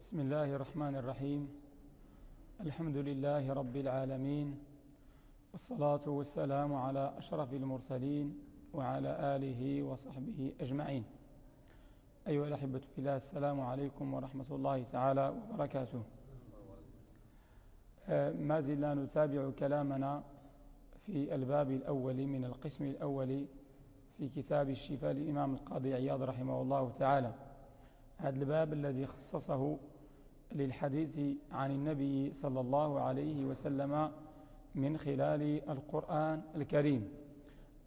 بسم الله الرحمن الرحيم. الحمد لله رب العالمين والصلاة والسلام على أشرف المرسلين وعلى آله وصحبه أجمعين. أيها الأحبة في الله السلام عليكم ورحمة الله تعالى وبركاته. آه، ما زلنا نتابع كلامنا في الباب الأول من القسم الأول في كتاب الشفاء للإمام القاضي عياض رحمه الله تعالى. هذا الباب الذي خصصه للحديث عن النبي صلى الله عليه وسلم من خلال القرآن الكريم.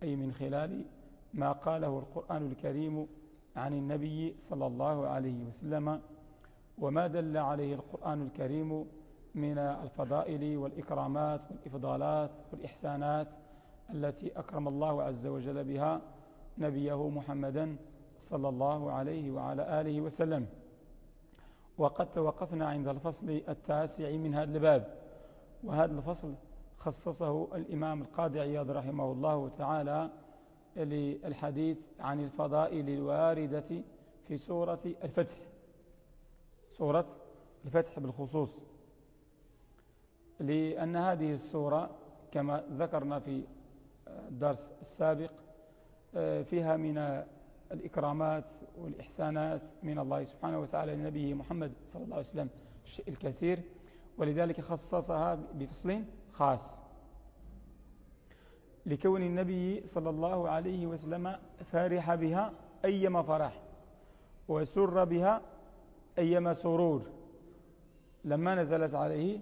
أي من خلال ما قاله القرآن الكريم عن النبي صلى الله عليه وسلم وما دل عليه القرآن الكريم من الفضائل والإكرامات والإفضالات والإحسانات التي أكرم الله عز وجل بها نبيه محمدا صلى الله عليه وعلى آله وسلم. وقد توقفنا عند الفصل التاسع من هذا الباب وهذا الفصل خصصه الإمام القاضي عياض رحمه الله تعالى للحديث عن الفضائل الواردة في سورة الفتح سورة الفتح بالخصوص. لأن هذه السورة كما ذكرنا في الدرس السابق فيها من الإكرامات والإحسانات من الله سبحانه وتعالى لنبيه محمد صلى الله عليه وسلم الشيء الكثير ولذلك خصصها بفصل خاص. لكون النبي صلى الله عليه وسلم فارح بها أيما فرح وسر بها أيما سرور. لما نزلت عليه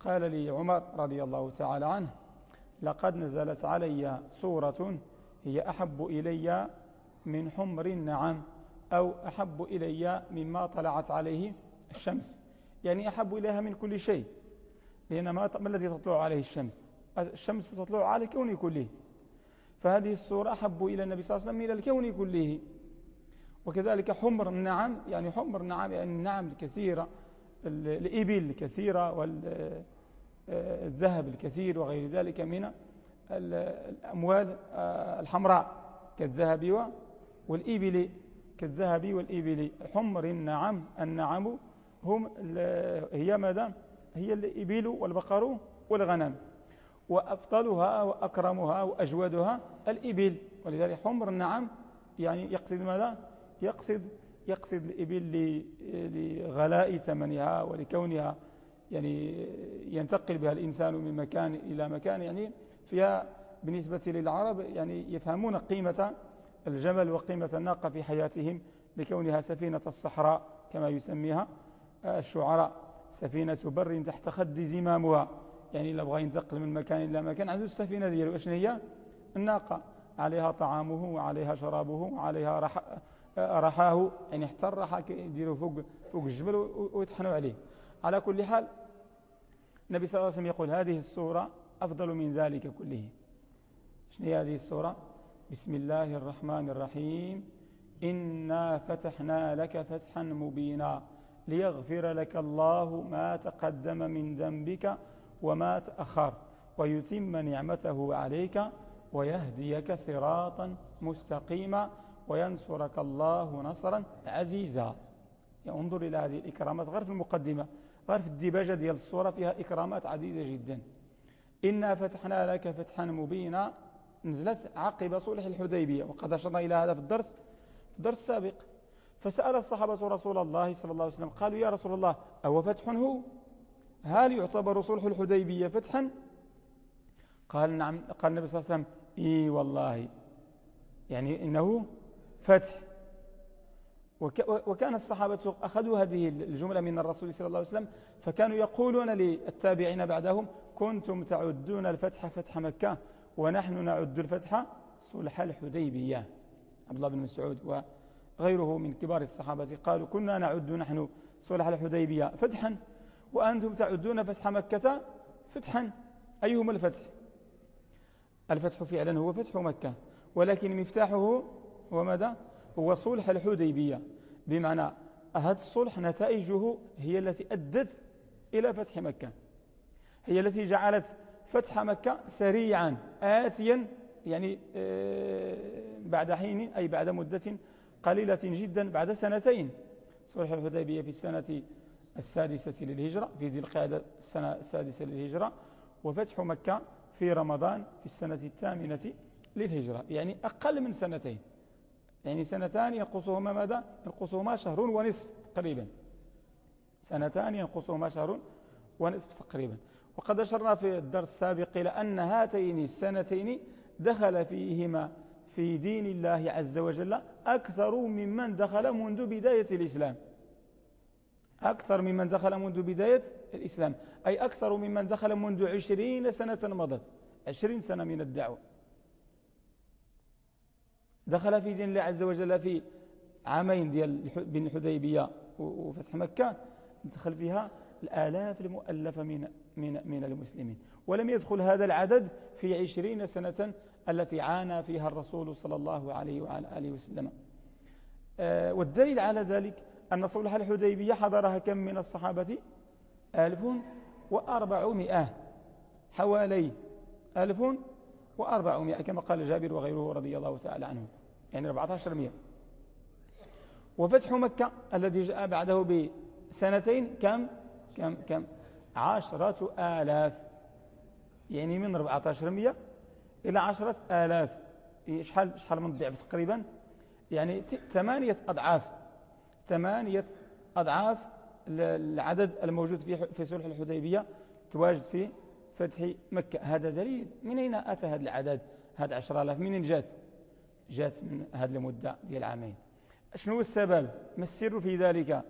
قال لي عمر رضي الله تعالى عنه لقد نزلت علي سورة هي أحب إلي من حمر النعم أو أحب إلي مما طلعت عليه الشمس. يعني أحب إليها من كل شيء. لأن ما الذي تطلع عليه الشمس؟ الشمس تطلع على الكون كله. فهذه السورة أحب إلى النبي صلى الله عليه وسلم إلى الكون كله. وكذلك حمر النعم يعني حمر النعم يعني النعم الكثيرة الإبل الكثيرة والذهب الكثير وغير ذلك من الأموال الحمراء كالذهب والإبل كالذهب والإبل حمر النعم النعم هم هي ماذا؟ هي الإبل والبقر والغنم. وأفضلها وأكرمها وأجودها الإبل. ولذلك حمر النعم يعني يقصد ماذا؟ يقصد يقصد الإبل لغلاء ثمنها ولكونها يعني ينتقل بها الإنسان من مكان إلى مكان يعني فيها بالنسبة للعرب يعني يفهمون قيمة الجمل وقيمة الناقة في حياتهم لكونها سفينة الصحراء كما يسميها الشعراء سفينة بر تحت خد زمامها. يعني إلا بغى ينتقل من مكان إلى مكان عنده السفينة ديالو. أشن هي؟ الناقة. عليها طعامه وعليها شرابه وعليها رح... رحاه. يعني حتى الرحى يديروا فوق فوق الجبل ويطحنوا عليه. على كل حال النبي صلى الله عليه وسلم يقول هذه السورة أفضل من ذلك كله. شنو هي هذه السورة بسم الله الرحمن الرحيم. إنا فتحنا لك فتحا مبينا ليغفر لك الله ما تقدم من ذنبك وما تأخر ويتم نعمته عليك ويهديك صراطا مستقيما وينصرك الله نصرا عزيزا. انظر إلى هذه الإكرامات. غير في المقدمة غير في الدباجة ديال الصورة فيها إكرامات عديدة جدا. إنا فتحنا لك فتحا مبينا نزلت عقب صلح الحديبية وقد أشرنا إلى هذا في الدرس في الدرس السابق. فسأل الصحابة رسول الله صلى الله عليه وسلم قالوا يا رسول الله أو فتح هو؟ هل يعتبر صلح الحديبية فتحا؟ قال نعم قال النبي صلى الله عليه وسلم إي والله. يعني إنه فتح. وكان الصحابة أخذوا هذه الجملة من الرسول صلى الله عليه وسلم فكانوا يقولون للتابعين بعدهم كنتم تعدون الفتح فتح مكة؟ ونحن نعد الفتح صلح الحديبية. عبد الله بن مسعود وغيره من كبار الصحابة قالوا كنا نعد نحن صلح الحديبية فتحا وأنتم تعدون فتح مكة فتحا. أيهما الفتح؟ الفتح فعلا هو فتح مكة ولكن مفتاحه هو ماذا؟ هو صلح الحديبية. بمعنى هذا الصلح نتائجه هي التي أدت إلى فتح مكة هي التي جعلت فتح مكة سريعا آتيا يعني آه، بعد حين أي بعد مدة قليلة جدا بعد سنتين. صلح الحديبية في السنة السادسة للهجرة في ذي القعدة السنة السادسة للهجرة. وفتح مكة في رمضان في السنة الثامنة للهجرة يعني أقل من سنتين. يعني سنتان ينقصهما ماذا؟ ينقصهما شهر ونصف تقريبا. سنتان ينقصهما شهر ونصف تقريبا. وقد أشرنا في الدرس السابق إلى أن هاتين السنتين دخل فيهما في دين الله عز وجل أكثر ممن دخل منذ بداية الإسلام. أكثر ممن دخل منذ بداية الإسلام. أي أكثر ممن دخل منذ عشرين سنة مضت. عشرين سنة من الدعوة. دخل في دين الله عز وجل في عامين ديال بين الحديبية وفتح مكة. دخل فيها الآلاف المؤلفة من, من, من المسلمين. ولم يدخل هذا العدد في عشرين سنة التي عانى فيها الرسول صلى الله عليه وعلى آله وسلم. آه، والدليل على ذلك أن صلح الحديبية حضرها كم من الصحابة؟ ألف وأربعمائة. حوالي ألف وأربعمائة كما قال جابر وغيره رضي الله تعالى عنه. يعني 1400 وفتح مكة الذي جاء بعده بسنتين كم؟ كم كم عشرة آلاف يعني من 1400 إلى عشرة آلاف. شحال شحال من ضعف تقريبا؟ يعني ثمانية أضعاف. ثمانية أضعاف العدد الموجود في في صلح الحديبية تواجد في فتح مكة. هذا دليل من أين أتى هذا العدد؟ هذا عشر آلاف. منين جات؟ جات من هذه المدة ديال عامين شنو السبب؟ ما السر في ذلك؟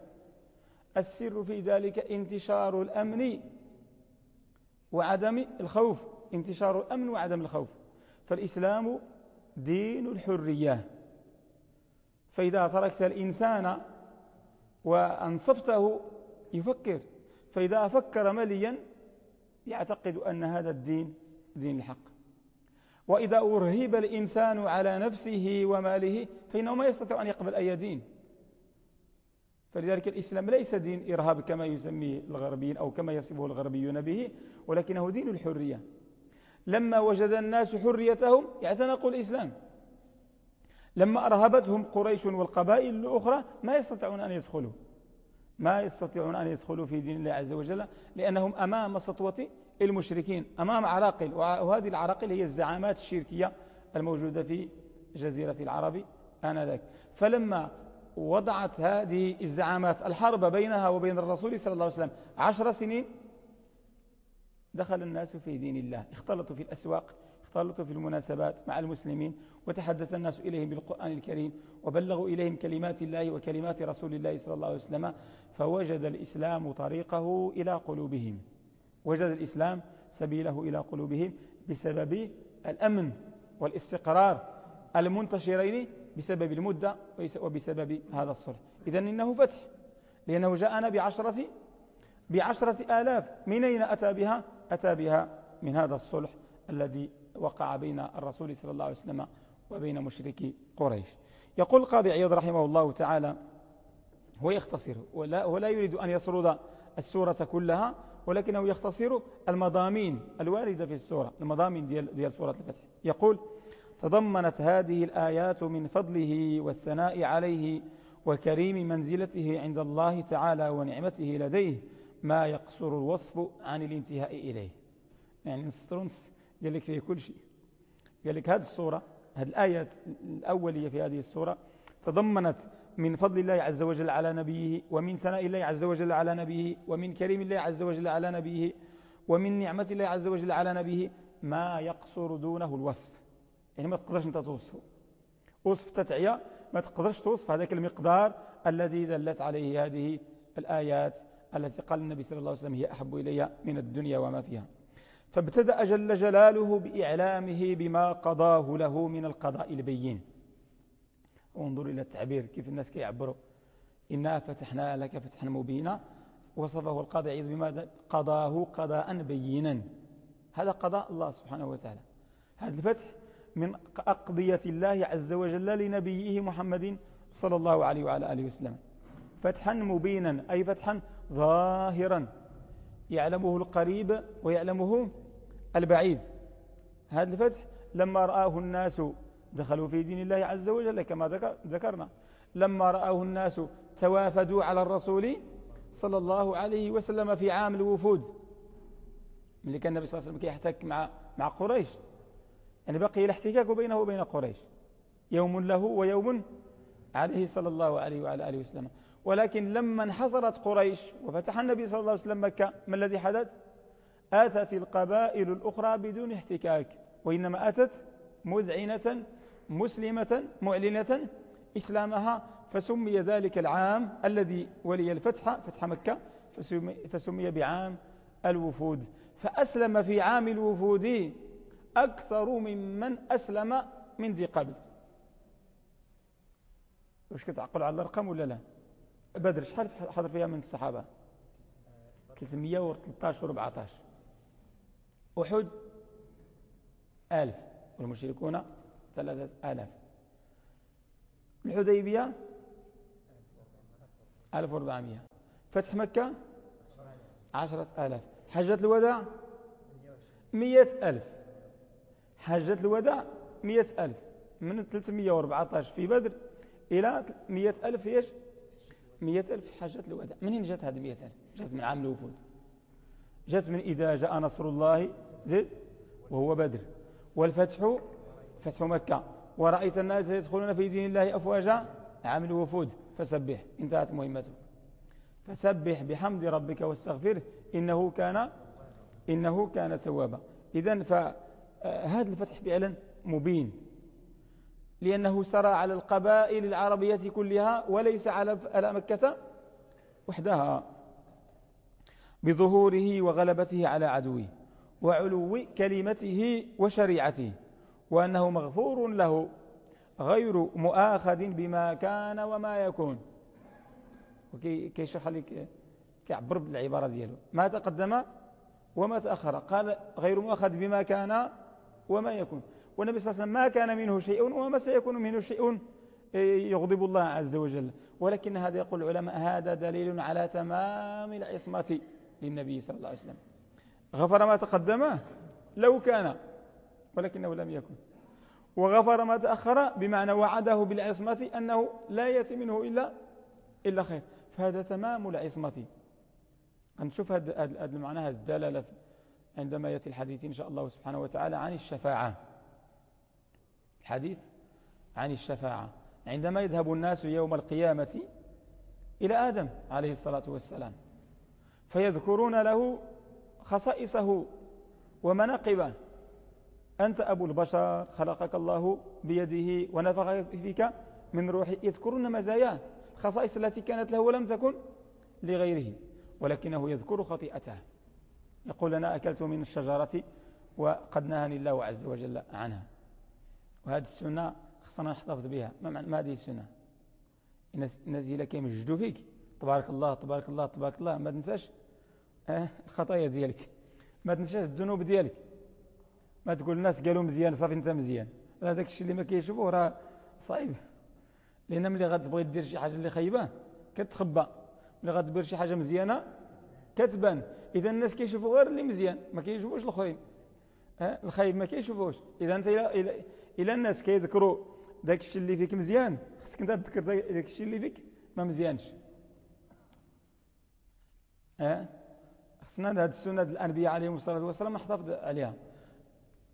السر في ذلك انتشار الأمن وعدم الخوف. انتشار الأمن وعدم الخوف. فالإسلام دين الحرية. فإذا تركت الإنسان وأنصفته يفكر. فإذا فكر مليا يعتقد أن هذا الدين دين الحق. وإذا أرهب الإنسان على نفسه وماله فإنه ما يستطيع أن يقبل أي دين. فلذلك الإسلام ليس دين إرهاب كما يسميه الغربيين أو كما يصفه الغربيون به ولكنه دين الحرية. لما وجد الناس حريتهم اعتنقوا الإسلام. لما أرهبتهم قريش والقبائل الأخرى ما يستطيعون أن يدخلوا. ما يستطيعون أن يدخلوا في دين الله عز وجل لأنهم أمام سطوة المشركين أمام عراقل وهذه العراقل هي الزعامات الشركية الموجودة في جزيرة العرب آنذاك. فلما وضعت هذه الزعامات الحرب بينها وبين الرسول صلى الله عليه وسلم عشر سنين. دخل الناس في دين الله اختلطوا في الأسواق اختلطوا في المناسبات مع المسلمين وتحدث الناس إليهم بالقرآن الكريم وبلغوا إليهم كلمات الله وكلمات رسول الله صلى الله عليه وسلم فوجد الإسلام طريقه إلى قلوبهم. وجد الإسلام سبيله إلى قلوبهم بسبب الأمن والاستقرار المنتشرين بسبب المدة وبسبب هذا الصلح. إذا إنه فتح لأنه جاءنا بعشرة بعشرة آلاف. من أين أتى بها؟ أتى بها من هذا الصلح الذي وقع بين الرسول صلى الله عليه وسلم وبين مشركي قريش. يقول القاضي عياض رحمه الله تعالى هو يختصر ولا, ولا يريد أن يسرد السورة كلها ولكنه يختصر المضامين الواردة في السورة المضامين ديال, ديال سورة الفتح. يقول تضمنت هذه الآيات من فضله والثناء عليه وكريم منزلته عند الله تعالى ونعمته لديه ما يقصر الوصف عن الانتهاء إليه. يعني نسترونس قال لك فيه كل شيء. قال لك هذه الصورة هذه الآيات الأولية في هذه الصورة تضمنت من فضل الله عز وجل على نبيه ومن ثناء الله عز وجل على نبيه ومن كريم الله عز وجل على نبيه ومن نعمة الله عز وجل على نبيه ما يقصر دونه الوصف. يعني ما تقدرش انت توصفه. وصف تتعية ما تقدرش توصف. هذاك المقدار الذي دلت عليه هذه الآيات التي قال النبي صلى الله عليه وسلم هي أحب إلي من الدنيا وما فيها. فابتدأ جل جلاله بإعلامه بما قضاه له من القضاء البين. انظر إلى التعبير كيف الناس كيعبروا. إنا فتحنا لك فتحا مبينا وصفه القاضي بماذا قضاه قضاء بينا. هذا قضاء الله سبحانه وتعالى. هذا الفتح من أقضية الله عز وجل لنبيه محمد صلى الله عليه وعلى آله وسلم. فتحا مبينا أي فتحا ظاهرا. يعلمه القريب ويعلمه البعيد. هذا الفتح لما رآه الناس دخلوا في دين الله عز وجل كما ذكرنا. لما رآه الناس توافدوا على الرسول صلى الله عليه وسلم في عام الوفود. ملي كان النبي صلى الله عليه وسلم كيحتك مع مع قريش. يعني بقي الاحتكاك بينه وبين قريش. يوم له ويوم عليه صلى الله عليه وعلى آله وسلم. ولكن لما انحصرت قريش وفتح النبي صلى الله عليه وسلم مكة ما الذي حدث؟ أتت القبائل الأخرى بدون احتكاك وإنما أتت مذعنة مسلمة معلنة إسلامها فسمي ذلك العام الذي ولي الفتح فتح مكة فسمي, فسمي بعام الوفود. فأسلم في عام الوفود أكثر ممن أسلم من ذي قبل. واش كتعقل على الأرقام ولا لا؟ بدر شحال حضر فيها من الصحابة؟ 313 و 14 أحد؟ ألف. والمشركون ثلاثة آلاف. الحديبية؟ ألف واربعمائة فتح مكة؟ عشرة آلاف. حجة الوداع؟ مية ألف. حجة الوداع مية ألف من 314 في بدر إلى مية ألف إيش؟ مية ألف حجة الوداع. منين جات هذه مية ألف؟ جات من عام الوفود. جات من إذا جاء نصر الله زد وهو بدر. والفتح فتح مكة. ورأيت الناس يدخلون في دين الله أفواجا عام الوفود. فسبح. انتهت مهمته. فسبح بحمد ربك واستغفره. إنه كان إنه كان توابا. إذا فهذا الفتح فعلا مبين لأنه سرى على القبائل العربية كلها وليس على مكة وحدها بظهوره وغلبته على عدوه وعلو كلمته وشريعته وأنه مغفور له غير مؤاخذ بما كان وما يكون. وكيشرح لك كيعبر بالعبارة ديالو. ما تقدم وما تأخر. قال غير مؤاخذ بما كان وما يكون. والنبي صلى الله عليه وسلم ما كان منه شيء وما سيكون منه شيء يغضب الله عز وجل. ولكن هذا يقول العلماء هذا دليل على تمام العصمة للنبي صلى الله عليه وسلم. غفر ما تقدم؟ لو كان ولكنه لم يكن. وغفر ما تأخر بمعنى وعده بالعصمة أنه لا يأتي منه إلا, إلا خير. فهذا تمام العصمة. نشوف هذا المعنى هذا الدلالة عندما يأتي الحديث إن شاء الله سبحانه وتعالى عن الشفاعة. الحديث عن الشفاعة. عندما يذهب الناس يوم القيامة إلى آدم عليه الصلاة والسلام فيذكرون له خصائصه ومناقبه أنت أبو البشر خلقك الله بيده ونفخ فيك من روحه. يذكرون مزاياه الخصائص التي كانت له ولم تكن لغيره ولكنه يذكر خطيئته يقول أنا أكلت من الشجرة وقد نهاني الله عز وجل عنها. وهذه السنة خصنا نحتفظ بها. ما هذه السنة؟ الناس إلا كيمجدوا فيك. تبارك الله تبارك الله تبارك الله. ما تنساش آه الخطايا ديالك. ما تنساش الذنوب ديالك. ما تقول الناس قالوا مزيان صافي انت مزيان. هذاك الشيء اللي ما كيشوفوه راه صعيب. لأن ملي غتبغي دير شي حاجة اللي خايبة كتخبى. ملي غتدير شي حاجة مزيانة كتبان إذا الناس كيشوفوا غير اللي مزيان ما كيشوفوش الأخرين. ها؟ الخايب ما كيشوفوش. إذا أنت إلى إلى الناس كيذكروا داك الشيء اللي فيك مزيان خصك أنت تذكر داك الشيء اللي فيك ما مزيانش. ها؟ خصنا هذه السنة الأنبياء عليهم الصلاة والسلام نحتفظ عليها.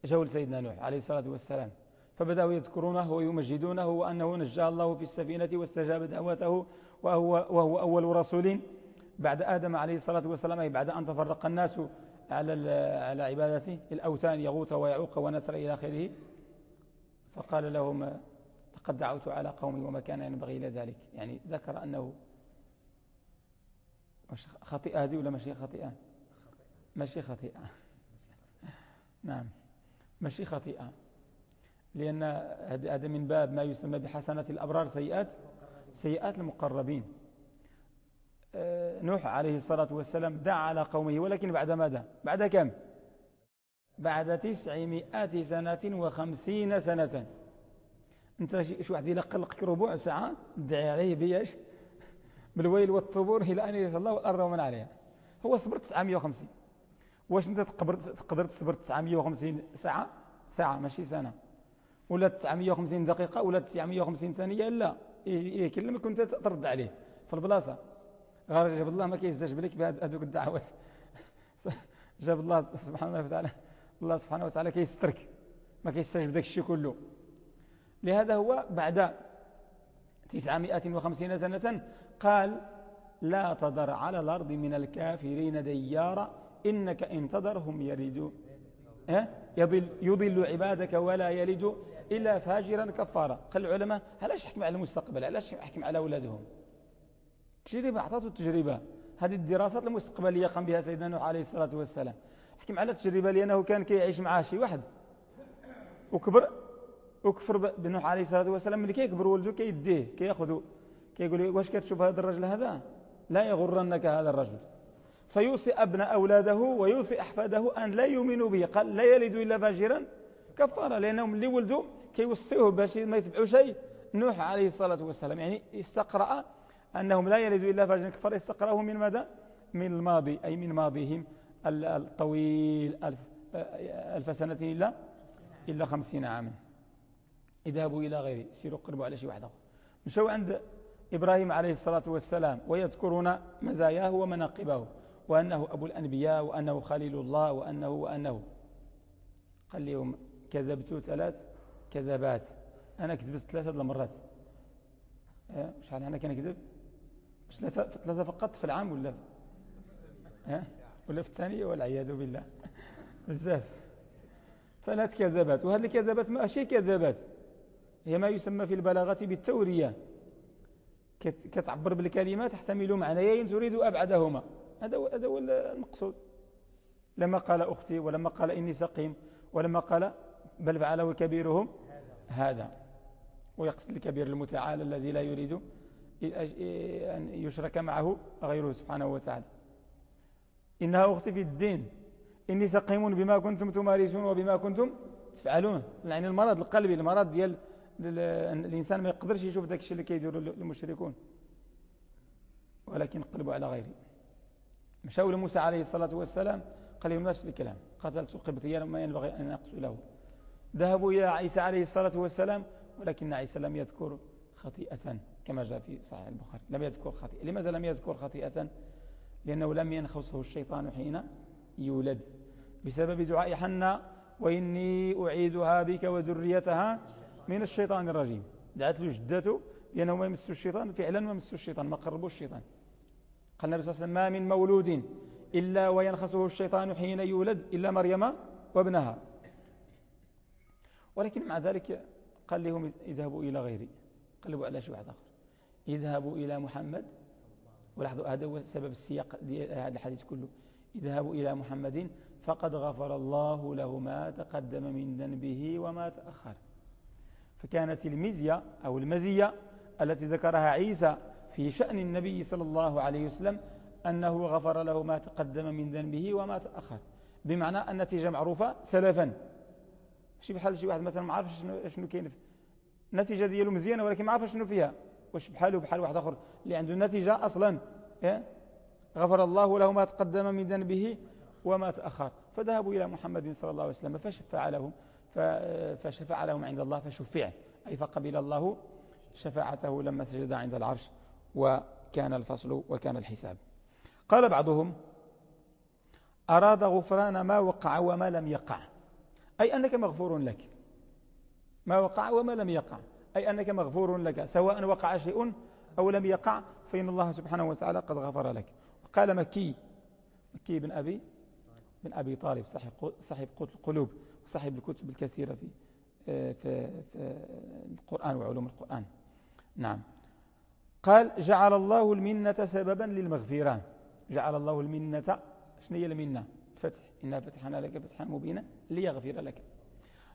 جاءوا لسيدنا نوح عليه الصلاة والسلام. فبدأوا يذكرونه ويمجدونه وأنه نجى الله في السفينة واستجاب دعوته وهو, وهو أول رسول. بعد آدم عليه الصلاة والسلام بعد أن تفرق الناس على على عبادته الأوثان يغوث ويعوق ونسر إلى آخره. فقال لهم لقد دعوت على قومي وما كان ينبغي إلى ذلك. يعني ذكر أنه خطيئة هذه ولا ماشي خطيئة؟ ماشي خطيئة. نعم ماشي خطيئة. لأن هذا من باب ما يسمى بحسنات الأبرار سيئات سيئات المقربين. نوح عليه الصلاة والسلام دعا على قومه ولكن بعد ماذا؟ بعد كم؟ بعد تسعمائة سنة وخمسين سنة. انت شو واحد يلقلقك ربع ساعة تدعي عليه بيش؟ بالويل والطبور إلى أن يرث الله والأرض ومن عليها. هو صبر 950 واش انت تقدر تقدر تصبر 950 ساعة؟ ساعة ماشي سنة. ولا 950 دقيقة ولا 950 ثانية لا. يكلمك كنت ترد عليه في البلاصة. غير جاب الله ما كيستجب لك بهذوك الدعوات. جاب الله سبحانه وتعالى الله سبحانه وتعالى كيسترك. ما كيستجب ذاك الشيء كله. لهذا هو بعد 950 سنة قال لا تضر على الأرض من الكافرين ديارا إنك إن تضرهم يريدوا يضل, يضل عبادك ولا يلد إلا فاجرا كفارا. قال العلماء علاش حكم على المستقبل؟ علاش حكم على أولادهم؟ تجربة أعطته التجربة هذه الدراسات المستقبلية قام بها سيدنا نوح عليه الصلاة والسلام. حكم على التجربة لأنه كان كيعيش معاه شي واحد. وكبر وكفر بنوح عليه الصلاة والسلام. ملي كيكبر ولده كيديه كياخذه كيقول واش كتشوف هذا الرجل هذا؟ لا يغرنك هذا الرجل. فيوصي أبناء أولاده ويوصي أحفاده أن لا يؤمنوا به. قال لا يلد إلا فاجرا. كفارة لأنهم اللي ولدوا كيوصيوه باش ما يتبعوا شيء. نوح عليه الصلاة والسلام يعني استقرأ أنهم لا يلدوا إلا فاجرا. كفارة استقرأه من ماذا؟ من الماضي أي من ماضيهم الطويل ألف, ألف سنة إلا إلا خمسين عاما. اذهبوا إلى غيره سيروا قربوا على شيء واحد آخر مشوا عند إبراهيم عليه الصلاة والسلام ويذكرون مزاياه ومناقبه وأنه أبو الأنبياء وأنه خليل الله وأنه وأنه. قال لهم كذبت ثلاث كذبات أنا كذبت ثلاثة المرات. أه؟ شحال أنا كنكذب؟ ثلاثة فقط في العام ولا؟ ولا في الثانية والعياذ بالله. بزاف. ثلاث كذبات وهذه الكذبات ماشي كذبات هي ما يسمى في البلاغة بالتورية. كتعبر بالكلمات تحتمل معنيين تريد أبعدهما. هذا هو هذا هو المقصود. لما قال أختي ولما قال إني سقيم ولما قال بل فعله كبيرهم هذا. ويقصد الكبير المتعال الذي لا يريد أن يشرك معه غيره سبحانه وتعالى. إنها أختي في الدين. إني سقيم بما كنتم تمارسون وبما كنتم تفعلون. يعني المرض القلبي المرض ديال الإنسان ما يقدرش يشوف ذاك الشيء اللي كيديروا المشركون. ولكن قلبوا على غيره. مشاو لموسى عليه الصلاة والسلام قال لهم نفس الكلام. قتلت قبطيا ما ينبغي أن أقتله ذهبوا إلى عيسى عليه الصلاة والسلام ولكن عيسى لم يذكر خطيئة. كما جاء في صحيح البخاري. لم يذكر خطيئة لماذا لم يذكر خطيئة؟ لأنه لم ينخصه الشيطان حين يولد. بسبب دعاء حنا وإني أعيدها بك وذريتها من الشيطان الرجيم. دعت له جدته لأنه ما يمس الشيطان فعلا ما يمس الشيطان ما قربوا الشيطان. قال النبي صلى الله عليه وسلم ما من مولود إلا وينخسه الشيطان حين يولد إلا مريم وابنها. ولكن مع ذلك قال لهم اذهبوا إلى غيري. قلبوا على شيء واحد آخر. اذهبوا إلى محمد. ولاحظوا هذا هو سبب السياق هذا الحديث كله. اذهبوا إلى محمد فقد غفر الله له ما تقدم من ذنبه وما تأخر. فكانت المزية أو المزية التي ذكرها عيسى في شأن النبي صلى الله عليه وسلم أنه غفر له ما تقدم من ذنبه وما تأخر. بمعنى النتيجة معروفة سلفا. شي بحال شي واحد مثلا ما عارفش شنو كاين. النتيجة ديالو مزيانة ولكن ما عارف شنو فيها. واش بحاله بحال واحد آخر اللي عنده النتيجة أصلا إيه؟ غفر الله له ما تقدم من ذنبه وما تأخر. فذهبوا إلى محمد صلى الله عليه وسلم فشفع لهم فشفع لهم عند الله فشفع. أي فقبل الله شفاعته لما سجد عند العرش وكان الفصل وكان الحساب. قال بعضهم أراد غفران ما وقع وما لم يقع. أي أنك مغفور لك. ما وقع وما لم يقع. أي أنك مغفور لك سواء وقع شيء أو لم يقع فإن الله سبحانه وتعالى قد غفر لك. قال مكي مكي بن أبي بن أبي طالب صاحب صاحب القلوب وصاحب الكتب الكثيرة في في, في القرآن وعلوم القرآن. نعم. قال جعل الله المنة سببا للمغفرة. جعل الله المنة شنو هي المنة؟ الفتح إنا فتحنا لك فتحا مبينا ليغفر لك.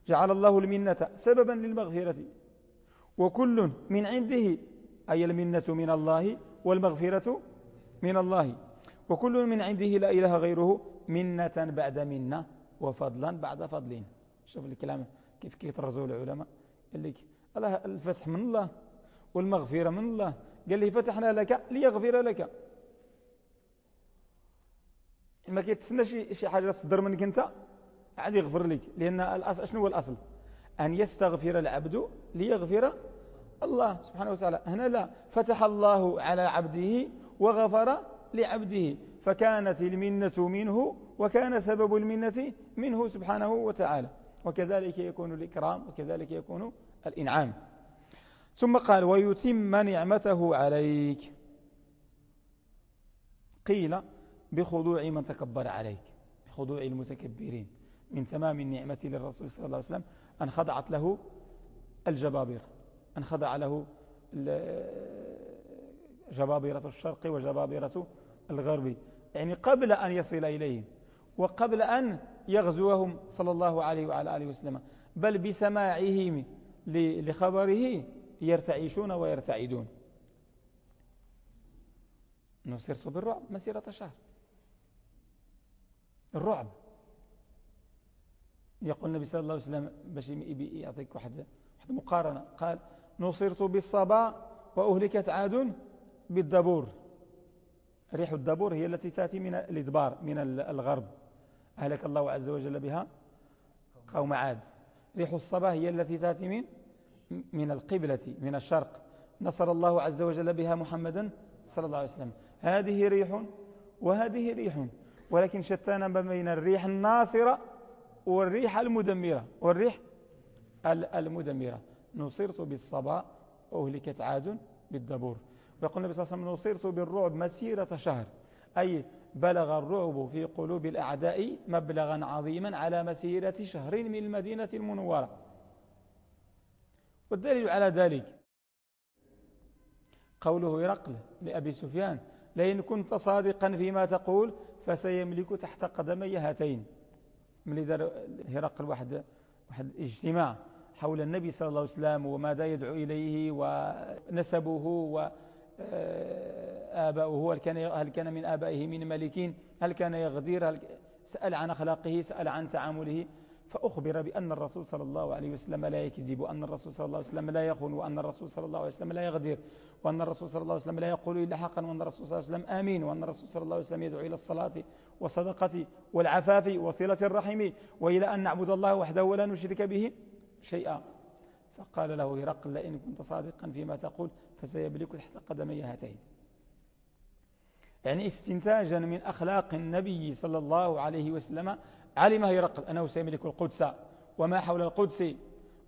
جعل الله المنة سببا للمغفرة. وكل من عنده أي المنة من الله والمغفرة من الله. وكل من عنده لا إله غيره منة بعد منة وفضلا بعد فضل شوف الكلام كيف كيطرزوا العلماء. قال لك الفتح من الله والمغفرة من الله. قال لي فتحنا لك ليغفر لك. ما كيتسنى شي حاجة تصدر منك أنت؟ عاد يغفر لك لأن الاصل شنو هو الأصل؟ أن يستغفر العبد ليغفر الله سبحانه وتعالى. هنا لا فتح الله على عبده وغفر لعبده فكانت المنة منه وكان سبب المنة منه سبحانه وتعالى. وكذلك يكون الإكرام وكذلك يكون الإنعام. ثم قال ويتم نعمته عليك. قيل بخضوع من تكبر عليك بخضوع المتكبرين. من تمام النعمة للرسول صلى الله عليه وسلم أن خضعت له الجبابرة أن خضع له جبابرة الشرق وجبابرة الغرب. يعني قبل أن يصل إليهم وقبل أن يغزوهم صلى الله عليه وعلى آله وسلم بل بسماعهم لخبره يرتعشون ويرتعدون. نصرت بالرعب مسيرة شهر. الرعب. يقول النبي صلى الله عليه وسلم باش يعطيك واحد واحد مقارنة. قال نصرت بالصبا وأهلكت عاد بالدبور. ريح الدبور هي التي تأتي من الإدبار من الغرب. أهلك الله عز وجل بها قوم عاد. ريح الصبا هي التي تأتي من من القبلة من الشرق. نصر الله عز وجل بها محمدا صلى الله عليه وسلم. هذه ريح وهذه ريح. ولكن شتان ما بين الريح الناصرة والريح المدمرة والريح المدمرة. نصرت بالصبا أهلكت عاد بالدبور. ويقول النبي صلى الله عليه وسلم نصرت بالرعب مسيرة شهر. أي بلغ الرعب في قلوب الأعداء مبلغا عظيما على مسيرة شهر من المدينة المنورة. والدليل على ذلك قوله يرقل لأبي سفيان لئن كنت صادقا فيما تقول فسيملك تحت قدمي هاتين. من دار هرقل واحد واحد اجتماع حول النبي صلى الله عليه وسلم وماذا يدعو إليه ونسبه وآباؤه هل كان, هل كان من آبائه من ملكين هل كان يغدير هل سأل عن أخلاقه سأل عن تعامله فأخبر بأن الرسول صلى الله عليه وسلم لا يكذب وأن الرسول صلى الله عليه وسلم لا يخون وأن الرسول صلى الله عليه وسلم لا يغدر وأن الرسول صلى الله عليه وسلم لا يقول إلا حقا وأن الرسول صلى الله عليه وسلم آمين وأن الرسول صلى الله عليه وسلم يدعو إلى الصلاة والصدقة والعفاف وصلة الرحم وإلى أن نعبد الله وحده ولا نشرك به شيئا. فقال له هرقل لئن كنت صادقا فيما تقول فسيبلك تحت قدمي هاتين. يعني استنتاجا من أخلاق النبي صلى الله عليه وسلم علم هرقل أنه سيملك القدس وما حول القدس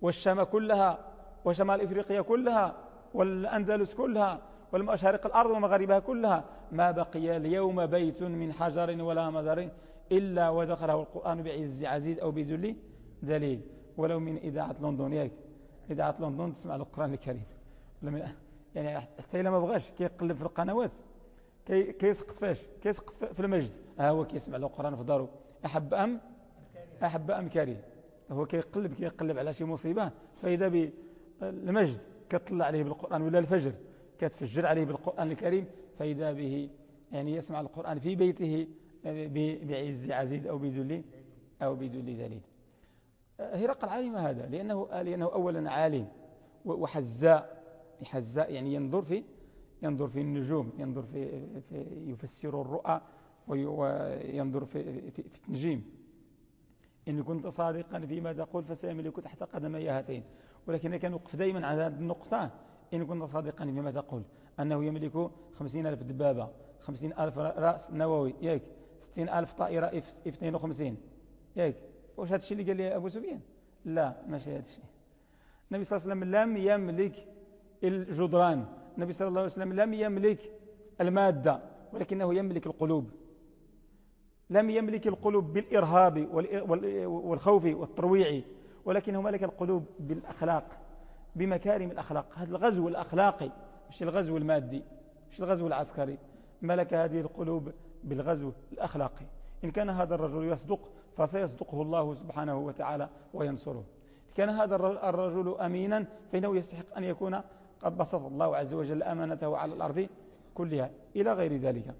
والشام كلها وشمال إفريقيا كلها والأندلس كلها والمشارق الأرض ومغاربها كلها. ما بقي اليوم بيت من حجر ولا مدر إلا ودخله القرآن بعز عزيز أو بذل دليل ولو من إذاعة لندن ياك إذاعة لندن تسمع القرآن الكريم. يعني حتى إلا ما بغاش كيقلب في القنوات كيسقط فاش كيسقط في المجد. ها هو كيسمع القرآن في دارو. أحب أم؟ أحب أم كريه هو كيقلب كيقلب على شي مصيبة فإذا بالمجد كتطلع عليه بالقرآن ولا الفجر. كتفجر عليه بالقرآن الكريم فإذا به يعني يسمع القرآن في بيته بعز عزيز أو بذل أو بذل دليل هرقل علم هذا لأنه, لأنه أولا عالم وحزاء حزاء يعني ينظر في ينظر في النجوم ينظر في, في يفسر الرؤى وينظر في, في, في التنجيم. إن كنت صادقا فيما تقول فسيملك تحت قدمي هاتين. ولكن كان وقف دائما على هذه النقطة. إن كنت صادقا فيما تقول. أنه يملك خمسين ألف دبابة خمسين ألف رأس نووي ياك. ستين ألف طائرة إف 52 ياك. واش هذا الشيء اللي قال لي أبو سفيان؟ لا ماشي هذا الشيء النبي صلى الله عليه وسلم لم يملك الجدران. النبي صلى الله عليه وسلم لم يملك المادة ولكنه يملك القلوب. لم يملك القلوب بالإرهاب والخوف والترويع ولكنه ملك القلوب بالأخلاق. بمكارم الأخلاق. هذا الغزو الأخلاقي مش الغزو المادي مش الغزو العسكري. ملك هذه القلوب بالغزو الأخلاقي. إن كان هذا الرجل يصدق فسيصدقه الله سبحانه وتعالى وينصره. إن كان هذا الرجل أمينا فإنه يستحق أن يكون قد بسط الله عز وجل أمانته على الأرض كلها. إلى غير ذلك.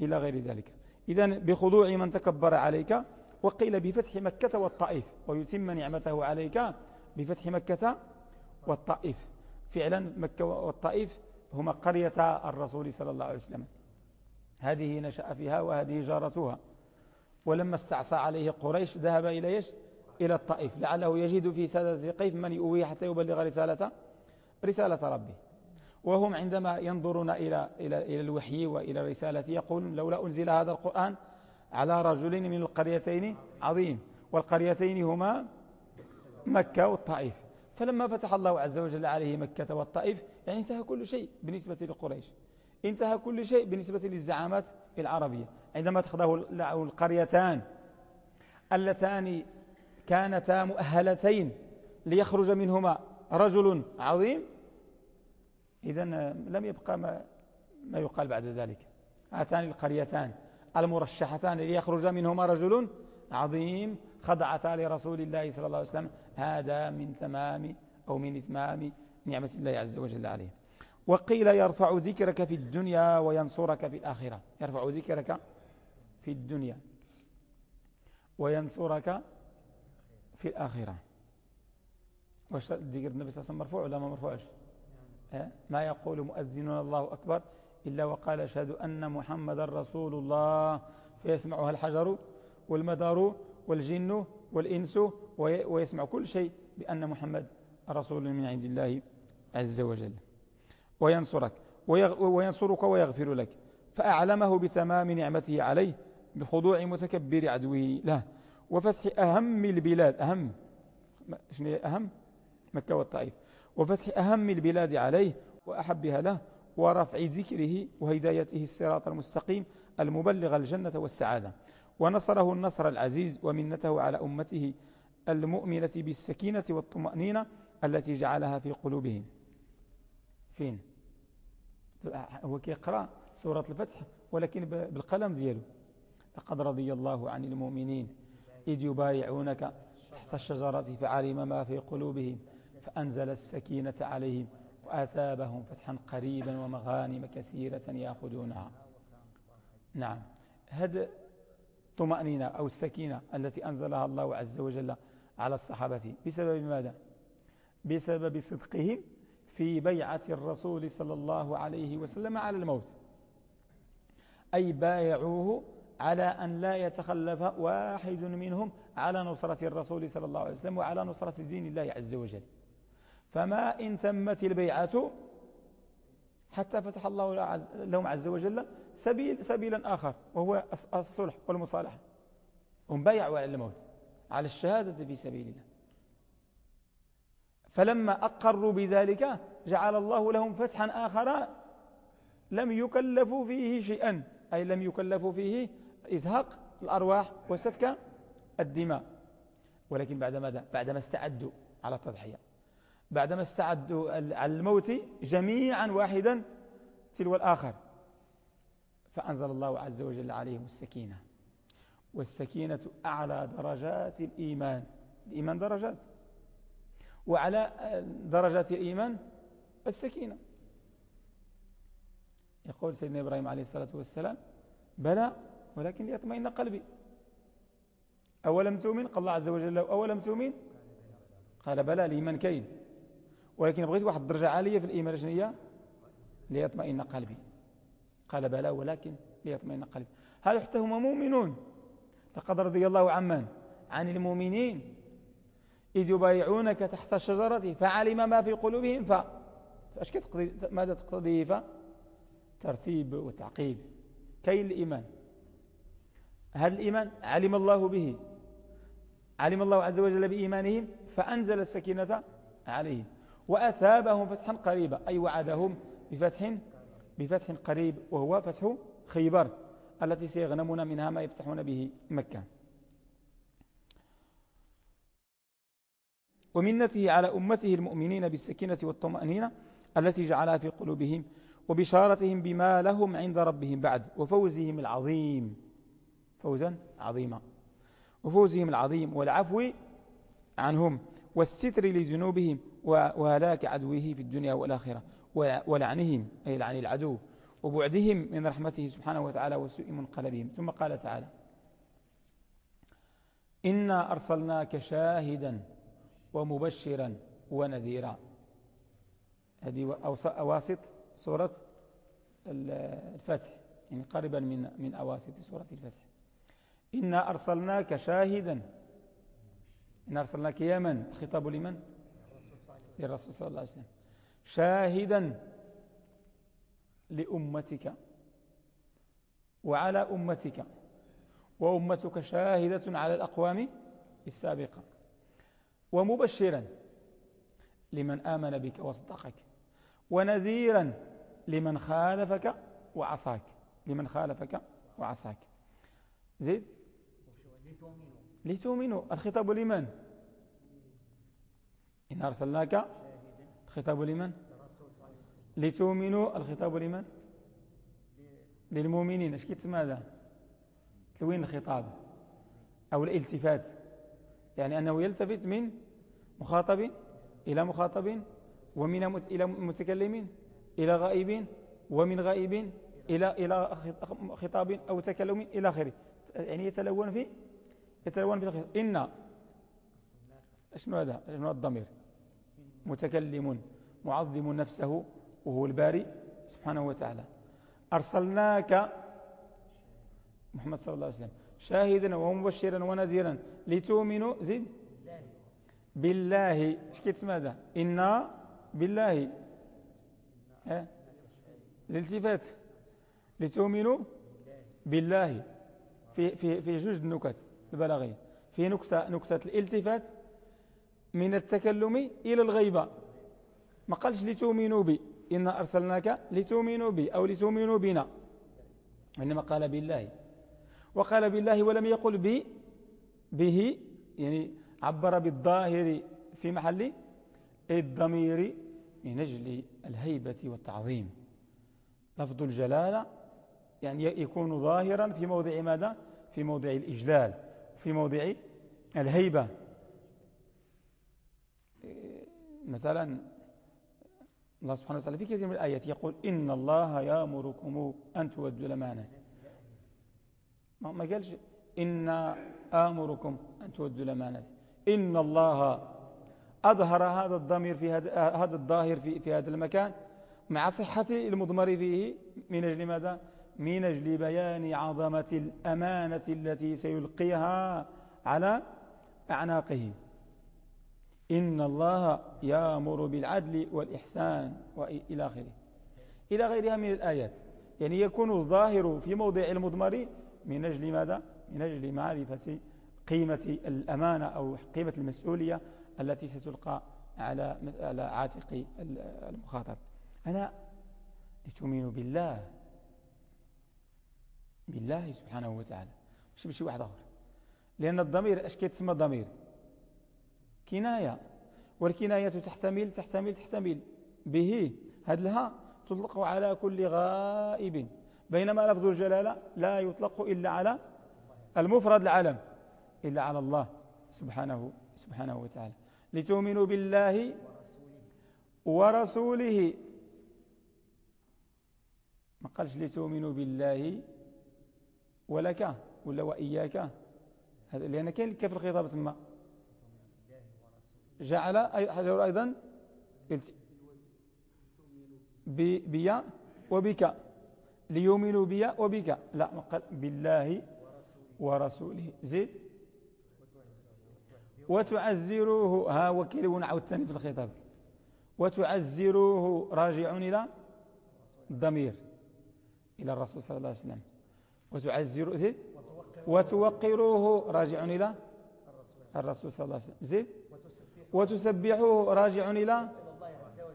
إلى غير ذلك. إذا بخضوع من تكبر عليك وقيل بفتح مكة والطائف ويتم نعمته عليك بفتح مكة والطائف. فعلا مكة والطائف هما قرية الرسول صلى الله عليه وسلم. هذه نشأ فيها وهذه جارتها. ولما استعصى عليه قريش ذهب إلى إيش؟ إلى الطائف. لعله يجد في سادة قيف من يؤويه حتى يبلغ رسالة رسالة ربه. وهم عندما ينظرون إلى, إلى, إلى الوحي وإلى الرسالة يقولون لولا أنزل هذا القرآن على رجل من القريتين عظيم. والقريتين هما مكة والطائف. فلما فتح الله عز وجل عليه مكة والطائف يعني انتهى كل شيء بالنسبة لقريش. انتهى كل شيء بالنسبة للزعامات العربية. عندما تخضه القريتان اللتان كانتا مؤهلتين ليخرج منهما رجل عظيم. إذا لم يبقى ما, ما يقال بعد ذلك. هاتان القريتان المرشحتان ليخرج منهما رجل عظيم خضعتا لرسول الله صلى الله عليه وسلم. هذا من تمام أو من إتمام نعمة الله عز وجل عليه. وقيل يرفع ذكرك في الدنيا وينصرك في الآخرة. يرفع ذكرك في الدنيا وينصرك في الآخرة. واش ذكر النبي صلى الله عليه وسلم مرفوع ولا ما مرفوعش؟ ما يقول مؤذن الله أكبر إلا وقال أشهد أن محمد رسول الله. فيسمعها الحجر والمدار والجن والإنس ويسمع كل شيء بأن محمد رسول من عند الله عز وجل. وينصرك وينصرك ويغفر لك. فأعلمه بتمام نعمته عليه بخضوع متكبر عدوه له. وفتح أهم البلاد أهم شنو أهم؟ مكة والطائف. وفتح أهم البلاد عليه وأحبها له ورفع ذكره وهدايته الصراط المستقيم المبلغ الجنة والسعادة. ونصره النصر العزيز ومنته على أمته المؤمنة بالسكينة والطمأنينة التي جعلها في قلوبهم. فين؟ هو كيقرأ سورة الفتح ولكن بالقلم دياله لقد رضي الله عن المؤمنين إذ يبايعونك تحت الشجرة فعلم ما في قلوبهم فأنزل السكينة عليهم وآثابهم فتحا قريبا ومغانم كثيرة يأخذونها. نعم. هذا طمأنينة أو السكينة التي أنزلها الله عز وجل على الصحابة. بسبب ماذا؟ بسبب صدقهم في بيعة الرسول صلى الله عليه وسلم على الموت. أي بايعوه على أن لا يتخلف واحد منهم على نصرة الرسول صلى الله عليه وسلم وعلى نصرة دين الله عز وجل. فما إن تمت البيعة حتى فتح الله لهم عز وجل سبيل سبيلا آخر وهو الصلح والمصالحة. هم بايعوا على الموت على الشهادة في سبيل الله فلما أقروا بذلك جعل الله لهم فتحا آخر لم يكلفوا فيه شيئا. أي لم يكلفوا فيه إزهاق الأرواح وسفك الدماء. ولكن بعد ماذا؟ بعدما استعدوا على التضحية. بعدما استعدوا على الموت جميعا واحدا تلو الآخر. فأنزل الله عز وجل عليهم السكينة. والسكينة أعلى درجات الإيمان. الإيمان درجات. وعلى درجات الإيمان السكينة. يقول سيدنا إبراهيم عليه الصلاة والسلام بلى ولكن ليطمئن قلبي. أولم تؤمن؟ قال الله عز وجل أولم تؤمن؟ قال بلى الإيمان كاين ولكن بغيت واحد الدرجة عالية في الإيمان شنو هي؟ ليطمئن قلبي. قال بلى ولكن ليطمئن قلبي. هذا حتى هم مؤمنون؟ لقد رضي الله عمن عن المؤمنين. إذ يبايعونك تحت الشجرة فعلم ما في قلوبهم ف فاش كتقضي؟ ماذا تقتضي ف ترتيب وتعقيب. كاين الإيمان. هذا الإيمان علم الله به؟ علم الله عز وجل بإيمانهم فأنزل السكينة عليهم. وأثابهم فتحا قريبا. أي وعدهم بفتح بفتح قريب وهو فتح خيبر التي سيغنمون منها ما يفتحون به مكة. ومنته على أمته المؤمنين بالسكينة والطمأنينة التي جعلها في قلوبهم وبشارتهم بما لهم عند ربهم بعد وفوزهم العظيم. فوزا عظيما. وفوزهم العظيم والعفو عنهم والستر لذنوبهم وهلاك عدوه في الدنيا والآخرة. ولعنهم أي لعن العدو. وبعدهم من رحمته سبحانه وتعالى وسوء منقلبهم. ثم قال تعالى إنا أرسلناك شاهدا ومبشرا ونذيرا. هذه أواسط سورة الفتح. يعني قريبا من من أواسط سورة الفتح. إنا أرسلناك شاهدا. إن أرسلناك يا من الخطاب لمن؟ للرسول صلى الله عليه وسلم. شاهدا لأمتك وعلى أمتك وأمتك شاهدة على الأقوام السابقة. ومبشرا لمن آمن بك وصدقك ونذيرا لمن خالفك وعصاك. لمن خالفك وعصاك. زيد؟ لتؤمنوا. الخطاب لمن؟ إن أرسلناك الخطاب لمن؟ لتؤمنوا الخطاب لمن؟ للمؤمنين. اش كيتسمى هذا؟ تلوين الخطاب أو الالتفات. يعني أنه يلتفت من مخاطب إلى مخاطب ومن إلى متكلمين إلى غائبين ومن غائبين إلى إلى خطاب أو تكلم إلى آخره. يعني يتلون في يتلون في الخطاب إن شنو هذا؟ شنو الضمير؟ متكلم معظم نفسه وهو الباري سبحانه وتعالى. أرسلناك محمد صلى الله عليه وسلم شاهدا ومبشرا ونذيرا لتؤمنوا زيد بالله. إيش كيتسمى هذا؟ إنا بالله؟ الالتفات لتؤمنوا بالله. في في في جوج النكت البلاغية. في نكته نكتة الالتفات من التكلم إلى الغيبة. ما قالش لتؤمنوا بي. إنا أرسلناك لتؤمنوا بي أو لتؤمنوا بنا. إنما قال بالله. وقال بالله ولم يقل بي. به يعني عبر بالظاهر في محل الضمير من أجل الهيبة والتعظيم. لفظ الجلالة يعني يكون ظاهرا في موضع ماذا؟ في موضع الإجلال في موضع الهيبة. مثلا الله سبحانه وتعالى في كثير من الآيات يقول إن الله يأمركم أن تودوا الأمانات ما قالش إن آمركم أن تودوا الأمانات إن الله أظهر هذا الضمير في هذا هذا الظاهر في في هذا المكان مع صحة المضمر فيه من أجل ماذا؟ من أجل بيان عظمة الأمانة التي سيلقيها على أعناقهم. إن الله يأمر بالعدل والإحسان وإلى آخره. إلى غيرها من الآيات. يعني يكون الظاهر في موضع المضمر من أجل ماذا؟ من أجل معرفة قيمة الأمانة أو قيمة المسؤولية التي ستلقى على على عاتق المخاطب أنا لتؤمنوا بالله. بالله سبحانه وتعالى. مش بشي واحد آخر. لأن الضمير اش كيتسمى ضمير كناية والكناية تحتمل تحتمل تحتمل. به هذا لها تطلق على كل غائب. بينما لفظ الجلالة لا يطلق إلا على المفرد العلم إلا على الله سبحانه سبحانه وتعالى. لتؤمنوا بالله ورسوله. ما قالش لتؤمنوا بالله ولك ولا وإياك. لأن كاين كيف الخطاب تسمى جعل أيضا بيا وبك. ليؤمنوا بيا وبك. لا قال بالله ورسوله. زيد. وتعزروه. ها وكيل عود ثاني في الخطاب. وتعزروه. راجع إلى الضمير. إلى الرسول صلى الله عليه وسلم. وتعزروه زيد. وتوقروه. راجع إلى الرسول صلى الله عليه وسلم. زيد. وتسبحوه راجع إلى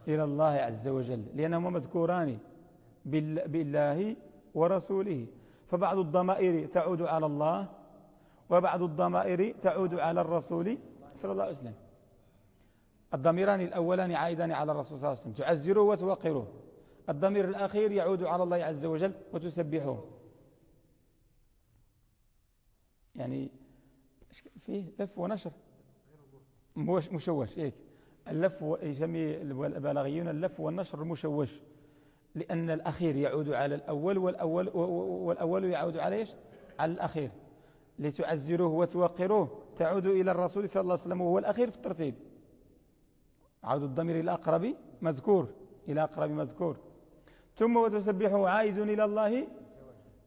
إلى الله عز وجل لأنهما مذكوران بالله ورسوله. فبعض الضمائر تعود على الله وبعض الضمائر تعود على الرسول صلى الله عليه وسلم. الضميران الأولان عائدان على الرسول صلى الله عليه وسلم. تعزروه وتوقروه الضمير الأخير يعود على الله عز وجل وتسبحوه يعني فيه؟ لف ونشر. مشوش هيك اللف يسمي البلاغيون اللف والنشر المشوش لأن الأخير يعود على الأول والأول, والأول يعود على إيش؟ على الأخير. لتعزروه وتوقروه تعود إلى الرسول صلى الله عليه وسلم وهو الأخير في الترتيب. عود الضمير إلى أقرب مذكور إلى أقرب مذكور. ثم وتسبحه عائد إلى الله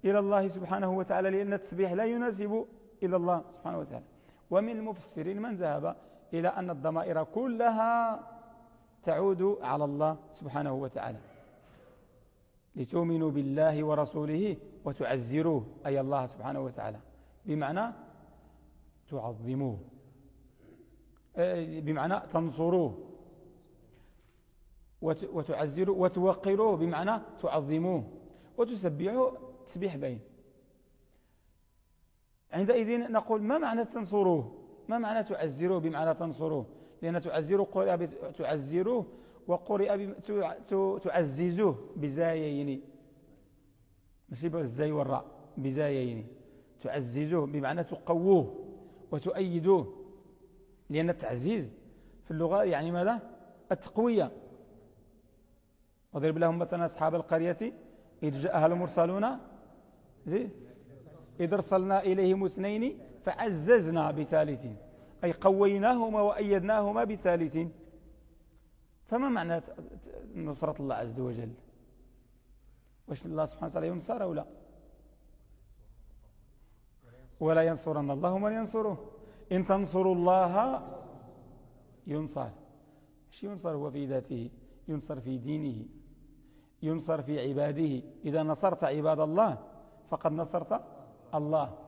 إلى الله سبحانه وتعالى لأن التسبيح لا يناسب إلى الله سبحانه وتعالى. ومن المفسرين من ذهب إلى أن الضمائر كلها تعود على الله سبحانه وتعالى. لتؤمنوا بالله ورسوله وتعزروه أي الله سبحانه وتعالى. بمعنى تعظموه. بمعنى تنصروه. وتعزروه وتوقروه. بمعنى تعظموه. وتسبحوه تسبيح بين. عندئذ نقول ما معنى تنصروه؟ ما معنى تعزروه بمعنى تنصروه لأن تعزروه قرئ تعزروه وقرئ تعززوه بزايين. ماشي بالزاي والراء بزايين. تعززوه بمعنى تقووه وتؤيدوه لأن التعزيز في اللغة يعني ماذا؟ التقوية. وضرب لهم مثلا أصحاب القرية إذ جاءها المرسلون إذ أرسلنا إليهم اثنين فعززنا بثالث أي قويناهما وأيدناهما بثالث فما معنى نصرة الله عز وجل؟ واش الله سبحانه وتعالى ينصر أو لا؟ ولا ينصرن الله من ينصره. إن تنصروا الله ينصر. شو ينصر هو في ذاته؟ ينصر في دينه ينصر في عباده. إذا نصرت عباد الله فقد نصرت الله.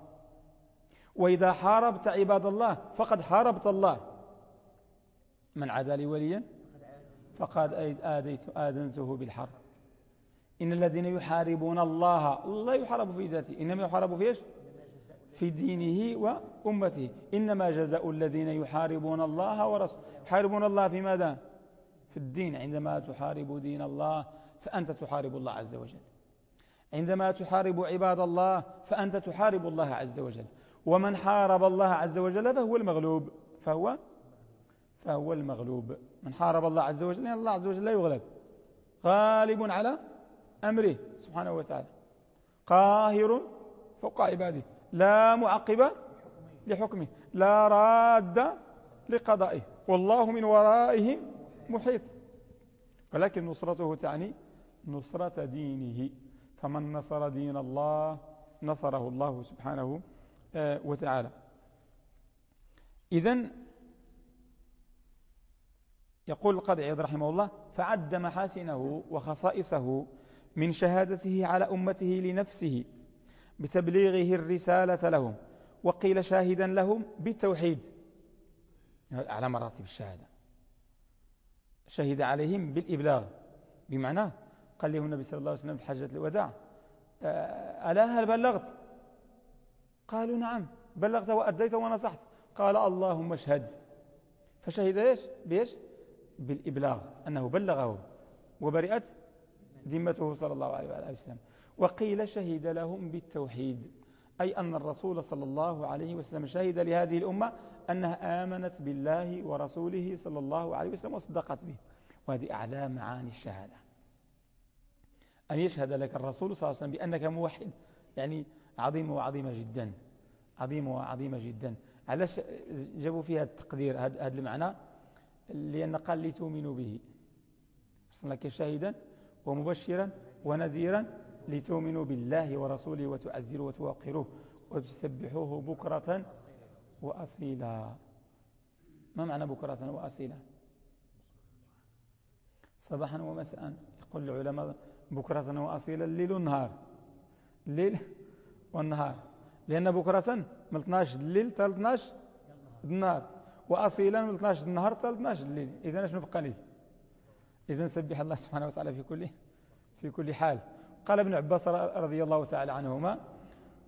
وإذا حاربت عباد الله فقد حاربت الله. من عادى لي وليا؟ فقد آديت آذنته بالحرب. إن الذين يحاربون الله الله يحارب في ذاته إنما يحارب في إيش؟ في دينه وأمته. إنما جزاء الذين يحاربون الله ورسوله. يحاربون الله في ماذا؟ في الدين. عندما تحارب دين الله فأنت تحارب الله عز وجل. عندما تحارب عباد الله فأنت تحارب الله عز وجل. ومن حارب الله عز وجل فهو المغلوب. فهو؟ فهو المغلوب. من حارب الله عز وجل لأن الله عز وجل لا يغلب. غالب على أمره سبحانه وتعالى. قاهر فوق عباده. لا معقب لحكمه. لا راد لقضائه. والله من ورائهم محيط. ولكن نصرته تعني نصرة دينه. فمن نصر دين الله نصره الله سبحانه آه، وتعالى. إذن يقول القاضي عيد رحمه الله فعد محاسنه وخصائصه من شهادته على أمته لنفسه بتبليغه الرسالة لهم وقيل شاهدا لهم بالتوحيد. على مراتب الشهادة. شهد عليهم بالإبلاغ. بمعنى قال له النبي صلى الله عليه وسلم في حجة الوداع آه، ألا هل بلغت؟ قالوا نعم بلغت وأديت ونصحت. قال اللهم اشهد. فشهد إيش؟ بإيش؟ بالإبلاغ أنه بلغه وبرئت ذمته صلى الله عليه وآله وسلم. وقيل شهد لهم بالتوحيد أي أن الرسول صلى الله عليه وسلم شهد لهذه الأمة أنها آمنت بالله ورسوله صلى الله عليه وسلم وصدقت به. وهذه أعلى معاني الشهادة. أن يشهد لك الرسول صلى الله عليه وسلم بأنك موحد يعني عظيمة وعظيمة جدا. عظيمة وعظيمة جدا. علاش جابوا فيها التقدير هذا المعنى؟ لأن قال لتؤمنوا به. لك شاهدا ومبشرا ونذيرا لتؤمنوا بالله ورسوله وتعزروه وتوقروه وتسبحوه بكرة وأصيلا. ما معنى بكرة وأصيلا؟ صباحا ومساء. يقول العلماء بكرة وأصيلا الليل والنهار الليل والنهار. لأن بكرة من 12 الليل حتى 12 النهار. وأصيلا من 12 النهار حتى 12 الليل. إذا شنو بقى لي إذا سبح الله سبحانه وتعالى في كل في كل حال. قال ابن عباس رضي الله تعالى عنهما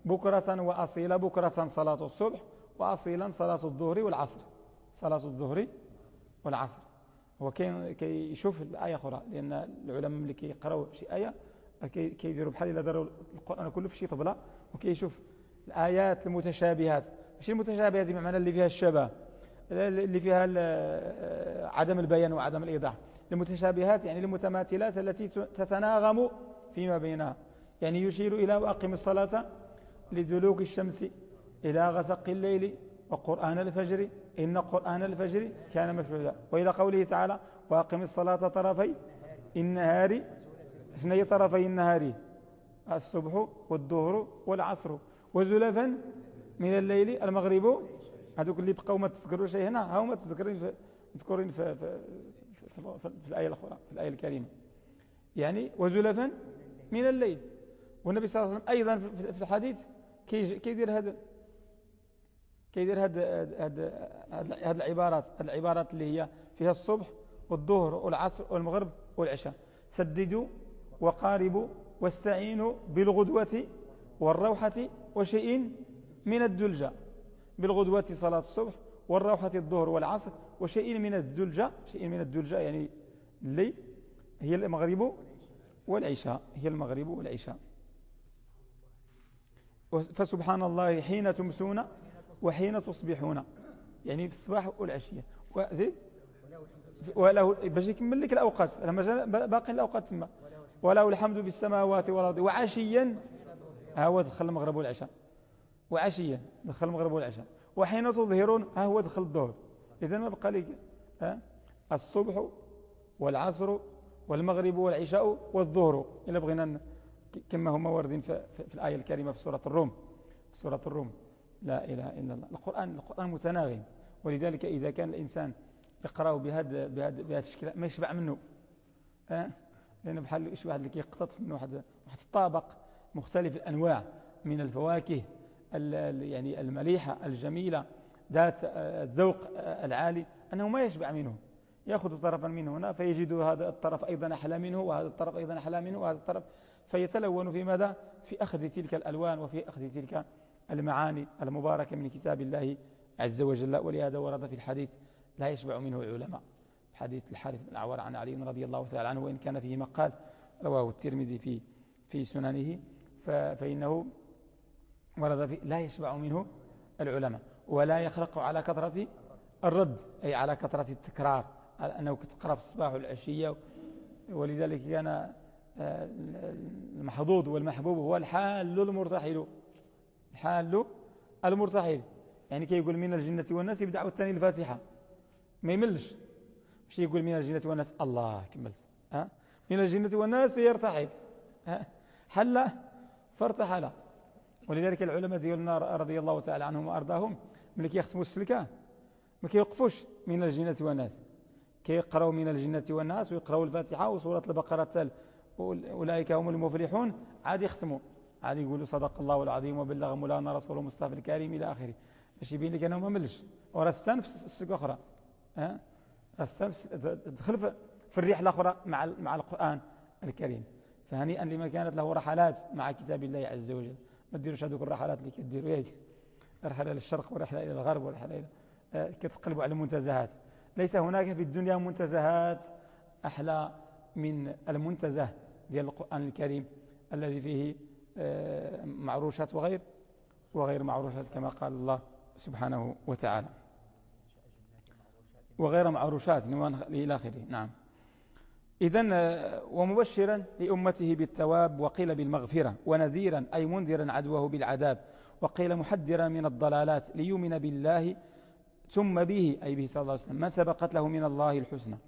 بكرة وأصيلا بكرة صلاة الصبح وأصيلا صلاة الظهر والعصر. صلاة الظهر والعصر. هو كي يشوف الآية أخرى لأن العلماء ملي كيقراو شي آية كيديروا بحال إلا داروا القرآن كله في شي طبلة وكيشوف الآيات المتشابهات. ماشي المتشابهات بمعنى اللي فيها الشبه اللي فيها عدم البيان وعدم الإيضاح. المتشابهات يعني المتماثلات التي تتناغم فيما بينها. يعني يشير إلى وأقم الصلاة لدلوك الشمس إلى غسق الليل وقرآن الفجر. إن قرآن الفجر كان مشهودا. وإلى قوله تعالى وأقم الصلاة طرفي النهار. اثني طرفي النهار؟ الصبح والظهر والعصر. وزلفا من الليل المغرب. هذوك اللي بقوا ما تذكروا شيء هنا هم تذكرين في مذكورين في, في, في, في, في الآية الأخرى في الآية الكريمة. يعني وزلفا من الليل. والنبي صلى الله عليه وسلم أيضا في الحديث كيدير هذا كيدير هاد هاد هاد العبارات هاد العبارات اللي هي فيها الصبح والظهر والعصر والمغرب والعشاء. سددوا وقاربوا واستعينوا بالغدوة والروحة وشيء من الدلجة. بالغدوة صلاة الصبح والروحة الظهر والعصر وشيء من الدلجة. شيء من الدلجة يعني الليل. هي المغرب والعشاء. هي المغرب والعشاء. فسبحان الله حين تمسون وحين تصبحون. يعني في الصباح والعشية. وزيد وله باش يكمل لك الأوقات. باقي الأوقات تما. وله الحمد في السماوات والأرض. وعشيا ها هو دخل المغرب والعشاء. وعشيا دخل المغرب والعشاء. وحين تظهرون ها هو دخل الظهر. إذا ما بقى لك الصبح والعصر والمغرب والعشاء والظهر. إلا بغينا كما هما واردين في, في الآية الكريمة في سورة الروم. في سورة الروم. لا إله إلا الله. القرآن القرآن متناغم. ولذلك إذا كان الإنسان يقرأه بهذا بهذا بهذا الشكل ما يشبع منه. أه؟ لأنه بحال إيش واحد اللي كيقتطف منه واحد واحد الطابق مختلف الأنواع من الفواكه يعني المليحة الجميلة ذات الذوق العالي أنه ما يشبع منه. يأخذ طرفا منه هنا فيجد هذا الطرف أيضا أحلى منه وهذا الطرف أيضا أحلى منه وهذا الطرف فيتلون في ماذا؟ في أخذ تلك الألوان وفي أخذ تلك المعاني المباركة من كتاب الله عز وجل. ولهذا ورد في الحديث لا يشبع منه العلماء. حديث الحارث بن عوار عن علي رضي الله تعالى عنه وإن كان فيه مقال رواه الترمذي في في سننه فإنه ورد في لا يشبع منه العلماء ولا يخلق على كثرة الرد أي على كثرة التكرار على أنه تقرأ في الصباح والعشية ولذلك كان آه، المحظوظ والمحبوب هو الحال المرتحل الحال المرتحل يعني كي يقول من الجنة والناس يبدأ الثاني الفاتحة ما يملش. مش يقول من الجنة والناس؟ الله كملت من الجنة والناس يرتحل. حل فارتحل. ولذلك العلماء ديالنا رضي الله تعالى عنهم وأرضاهم ملي كيختموا السلكة ما كيوقفوش من الجنة والناس. كيقراوا من الجنة والناس ويقراوا الفاتحة وسورة البقرة تال أولئك هم المفلحون. عاد يختموا. عاد يقولوا صدق الله العظيم وبلغ مولانا رسول المصطفى الكريم إلى آخره. باش يبين لك أنه ما ملش. وراه السنف السلكة أخرى. السنف تدخل في الرحلة الأخرى مع مع القرآن الكريم. فهنيئا لمن كانت له رحلات مع كتاب الله عز وجل. ما ديروش هذوك الرحلات اللي كديروا؟ ياك رحلة للشرق ورحلة إلى الغرب ورحلة إلى آه، كتقلبوا على المنتزهات. ليس هناك في الدنيا منتزهات أحلى من المنتزه ديال القرآن الكريم الذي فيه آه، معروشات وغير وغير معروشات كما قال الله سبحانه وتعالى. وغير معروشات إلى آخره. نعم. إذا آه، ومبشرا لأمته بالتواب وقيل بالمغفرة ونذيرا أي منذرا عدوه بالعذاب وقيل محذرا من الضلالات ليؤمن بالله ثم به أي به صلى الله عليه وسلم ما سبقت له من الله الحسنى.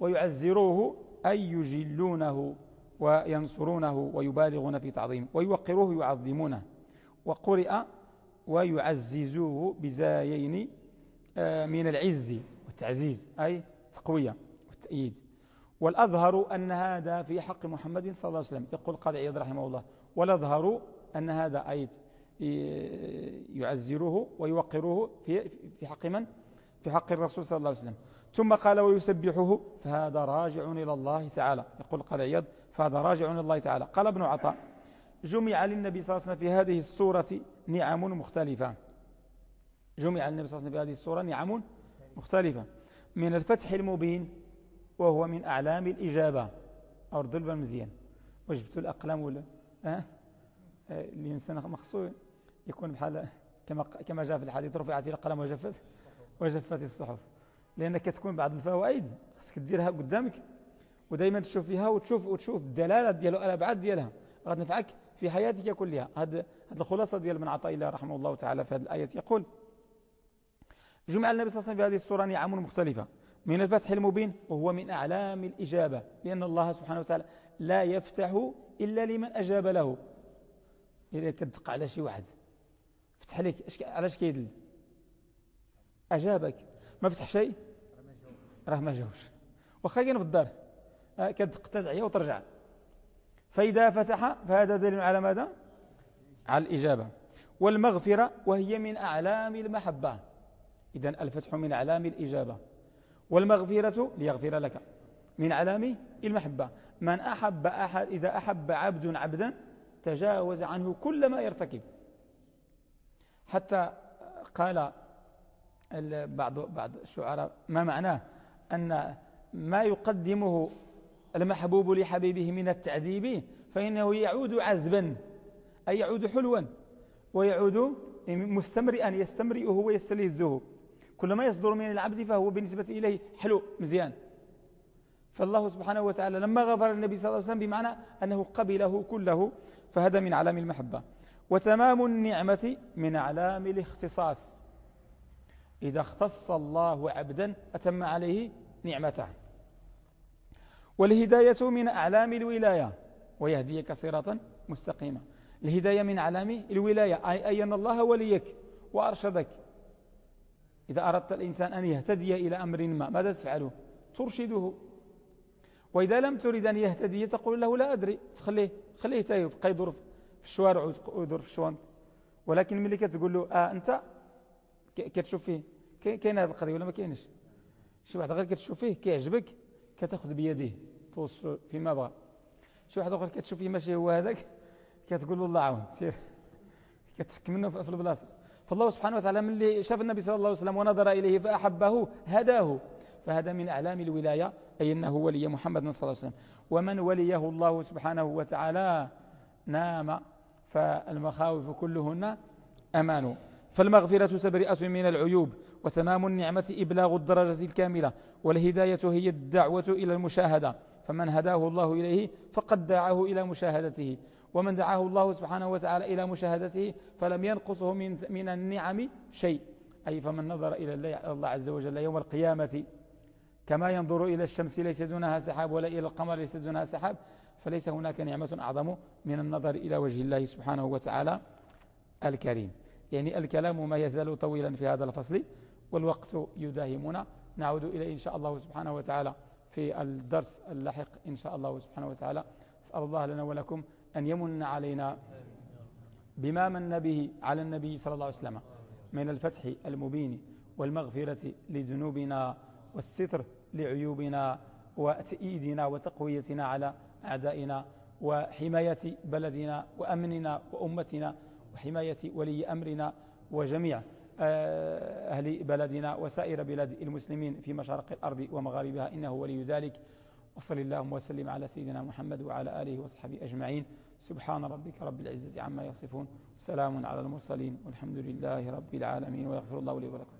ويعزروه أي يجلونه وينصرونه ويبالغون في تعظيمه ويوقروه يعظمونه وقرئ ويعززوه بزايين آه، من العز. والتعزيز أي تقوية والتأييد. والأظهر أن هذا في حق محمد صلى الله عليه وسلم. يقول قال عياد رحمه الله والأظهر أن هذا أي يعزروه ويوقروه في في حق من؟ في حق الرسول صلى الله عليه وسلم. ثم قال ويسبحه فهذا راجع إلى الله تعالى. يقول قال عياد فهذا راجع إلى الله تعالى. قال ابن عطاء جمع للنبي صلى الله عليه وسلم في هذه الصورة نعم مختلفة. جمع للنبي صلى الله عليه وسلم في هذه الصورة نعم مختلفة. من الفتح المبين وهو من أعلام الإجابة. أرض المزيان. وجبت الأقلام ولا؟ أه؟ الإنسان مخصوص. يكون بحال كما كما جاء في الحديث رفعت القلم وجفت وجفت الصحف. لأنك تكون بعض الفوائد. خصك تديرها قدامك. ودائما تشوف فيها وتشوف وتشوف الدلالة ديالها الأبعاد ديالها. غتنفعك في حياتك كلها. هذه الخلاصة ديال من عطاء الله رحمه الله تعالى في هذه الآية. يقول جمع النبي صلى الله عليه وسلم في هذه الصورة نعم مختلفة. من الفتح المبين وهو من أعلام الإجابة لأن الله سبحانه وتعالى لا يفتح إلا لمن أجاب له. إذا كتدق على شي واحد فتح لك علاش كيدل؟ أجابك. ما فتح شيء؟ راه ما جاوش واخا كاين في الدار. كتدق تدعية وترجع. فإذا فتح فهذا دليل على ماذا؟ على الإجابة. والمغفرة وهي من أعلام المحبة. إذا الفتح من أعلام الإجابة والمغفرة ليغفر لك. من علام المحبة. من أحب أحد إذا أحب عبد عبدا تجاوز عنه كل ما يرتكب. حتى قال بعض بعض الشعراء ما معناه أن ما يقدمه المحبوب لحبيبه من التعذيب فإنه يعود عذبا أي يعود حلوا ويعود مستمرئا يستمرئه ويستلذه. كل ما يصدر من العبد فهو بالنسبة إليه حلو مزيان. فالله سبحانه وتعالى لما غفر النبي صلى الله عليه وسلم بمعنى أنه قبله كله فهذا من علام المحبة. وتمام النعمة من علام الاختصاص. إذا اختص الله عبدا أتم عليه نعمته. والهداية من أعلام الولاية. ويهديك صراطا مستقيما. الهداية من أعلام الولاية أي أن الله وليك وأرشدك. إذا أردت الإنسان أن يهتدي إلى أمر ما ماذا تفعله؟ ترشده. وإذا لم تريد أن يهتدي تقول له لا أدري تخليه خليه تايه بقى يدور في الشوارع ويدور في الشوانط ولكن ملي كتقول له آه أنت كتشوف فيه كاين هذه القضية ولا ما كاينش؟ شي واحد غير كتشوف فيه كيعجبك كتأخذ بيده توصل فيما بغى. شي واحد آخر كتشوف فيه ماشي هو هذاك كتقول له الله عاون سير. كتفك منه في البلاصة. فالله سبحانه وتعالى من اللي شاف النبي صلى الله عليه وسلم ونظر إليه فأحبه هداه. فهذا من أعلام الولاية أي أنه ولي محمد صلى الله عليه وسلم. ومن وليه الله سبحانه وتعالى نام فالمخاوف كلهن أمان. فالمغفرة تبرئة من العيوب وتمام النعمة إبلاغ الدرجة الكاملة والهداية هي الدعوة إلى المشاهدة. فمن هداه الله إليه فقد دعاه إلى مشاهدته. ومن دعاه الله سبحانه وتعالى إلى مشاهدته فلم ينقصه من, من النعم شيء. أي فمن نظر إلى الله عز وجل يوم القيامة كما ينظر إلى الشمس ليس دونها سحاب ولا إلى القمر ليس دونها سحاب فليس هناك نعمة أعظم من النظر إلى وجه الله سبحانه وتعالى الكريم. يعني الكلام ما يزال طويلا في هذا الفصل والوقت يداهمنا. نعود إليه إن شاء الله سبحانه وتعالى في الدرس اللاحق إن شاء الله سبحانه وتعالى. أسأل الله لنا ولكم أن يمن علينا بما من به على النبي صلى الله عليه وسلم من الفتح المبين والمغفرة لذنوبنا والستر لعيوبنا وتأييدنا وتقويتنا على أعدائنا وحماية بلدنا وأمننا وأمتنا وحماية ولي أمرنا وجميع آه، أهل بلدنا وسائر بلاد المسلمين في مشارق الأرض ومغاربها إنه ولي ذلك. وصل اللهم وسلم على سيدنا محمد وعلى آله وصحبه أجمعين. سبحان ربك رب العزة عما يصفون سلام على المرسلين والحمد لله رب العالمين ويغفر الله لي ولكم.